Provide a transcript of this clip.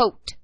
coat.